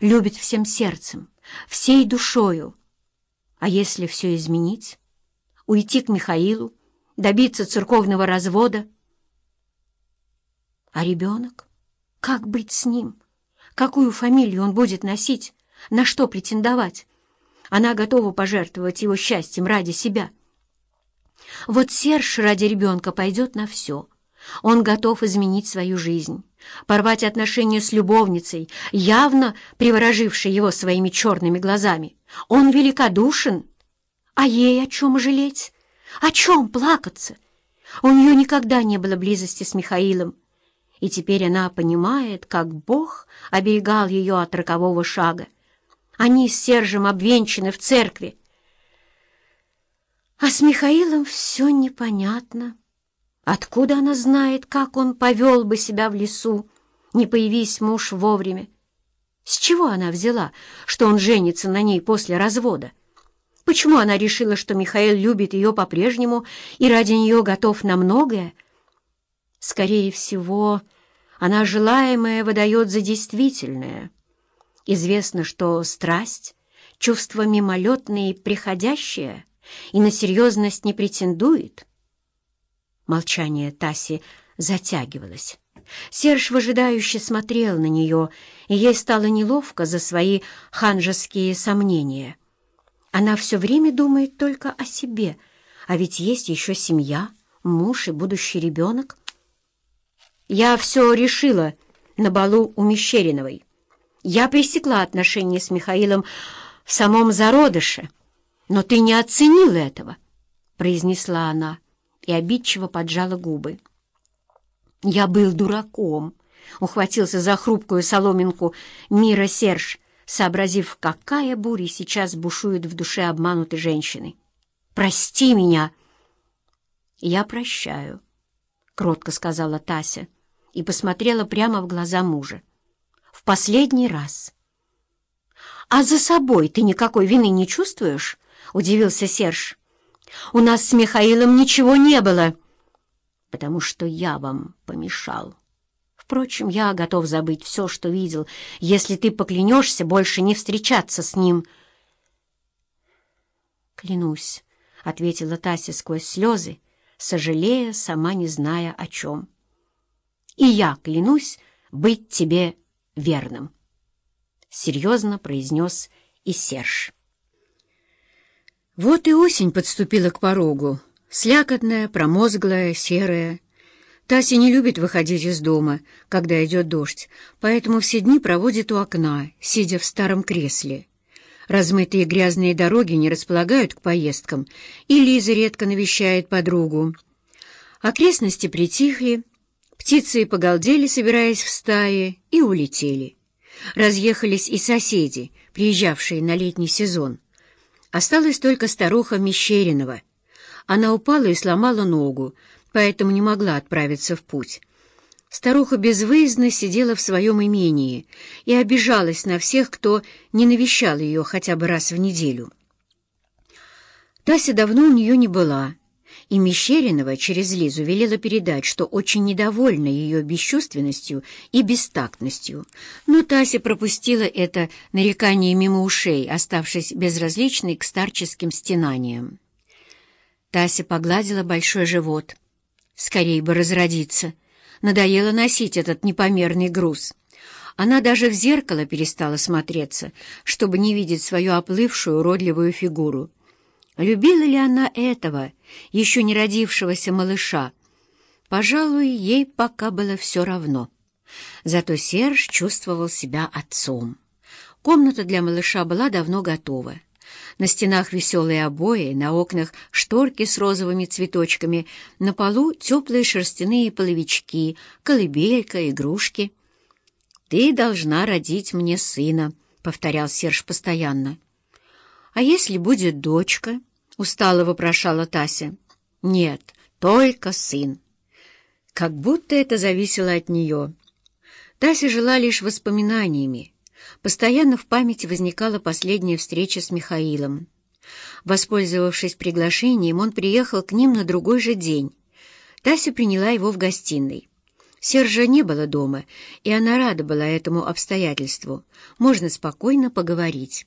любит всем сердцем, всей душою. А если все изменить? Уйти к Михаилу, добиться церковного развода? А ребенок? Как быть с ним? Какую фамилию он будет носить? На что претендовать? Она готова пожертвовать его счастьем ради себя. Вот Серж ради ребенка пойдет на все. Он готов изменить свою жизнь, порвать отношения с любовницей, явно приворожившей его своими черными глазами. Он великодушен. А ей о чем жалеть? О чем плакаться? У нее никогда не было близости с Михаилом, и теперь она понимает, как Бог оберегал ее от рокового шага. Они с Сержем обвенчаны в церкви. А с Михаилом все непонятно. Откуда она знает, как он повел бы себя в лесу, не появись муж вовремя? С чего она взяла, что он женится на ней после развода? Почему она решила, что Михаил любит ее по-прежнему и ради нее готов на многое? Скорее всего, она желаемое выдает за действительное. Известно, что страсть — чувство мимолетное и приходящее, и на серьезность не претендует. Молчание Таси затягивалось. Серж выжидающе смотрел на нее, и ей стало неловко за свои ханжеские сомнения. Она все время думает только о себе, а ведь есть еще семья, муж и будущий ребенок. «Я все решила на балу у Мещериновой». Я пресекла отношения с Михаилом в самом зародыше, но ты не оценил этого, — произнесла она и обидчиво поджала губы. Я был дураком, — ухватился за хрупкую соломинку Мира Серж, сообразив, какая буря сейчас бушует в душе обманутой женщины. «Прости меня!» «Я прощаю», — кротко сказала Тася и посмотрела прямо в глаза мужа в последний раз. «А за собой ты никакой вины не чувствуешь?» — удивился Серж. «У нас с Михаилом ничего не было, потому что я вам помешал. Впрочем, я готов забыть все, что видел, если ты поклянешься больше не встречаться с ним». «Клянусь», — ответила Тася сквозь слезы, сожалея, сама не зная о чем. «И я клянусь быть тебе верным», — серьезно произнес и Серж. Вот и осень подступила к порогу, слякотная, промозглая, серая. Тася не любит выходить из дома, когда идет дождь, поэтому все дни проводит у окна, сидя в старом кресле. Размытые грязные дороги не располагают к поездкам, и Лиза редко навещает подругу. Окрестности притихли, Птицы погалдели, собираясь в стаи, и улетели. Разъехались и соседи, приезжавшие на летний сезон. Осталась только старуха Мещеринова. Она упала и сломала ногу, поэтому не могла отправиться в путь. Старуха безвыездно сидела в своем имении и обижалась на всех, кто не навещал ее хотя бы раз в неделю. Тася давно у нее не была, и Мещеринова через Лизу велела передать, что очень недовольна ее бесчувственностью и бестактностью. Но Тася пропустила это нарекание мимо ушей, оставшись безразличной к старческим стенаниям. Тася погладила большой живот. Скорей бы разродиться. Надоело носить этот непомерный груз. Она даже в зеркало перестала смотреться, чтобы не видеть свою оплывшую уродливую фигуру. Любила ли она этого, еще не родившегося малыша? Пожалуй, ей пока было все равно. Зато Серж чувствовал себя отцом. Комната для малыша была давно готова. На стенах веселые обои, на окнах шторки с розовыми цветочками, на полу теплые шерстяные половички, колыбелька, игрушки. «Ты должна родить мне сына», — повторял Серж постоянно. «А если будет дочка?» — устало вопрошала Тася. «Нет, только сын». Как будто это зависело от нее. Тася жила лишь воспоминаниями. Постоянно в памяти возникала последняя встреча с Михаилом. Воспользовавшись приглашением, он приехал к ним на другой же день. Тася приняла его в гостиной. Сержа не было дома, и она рада была этому обстоятельству. Можно спокойно поговорить.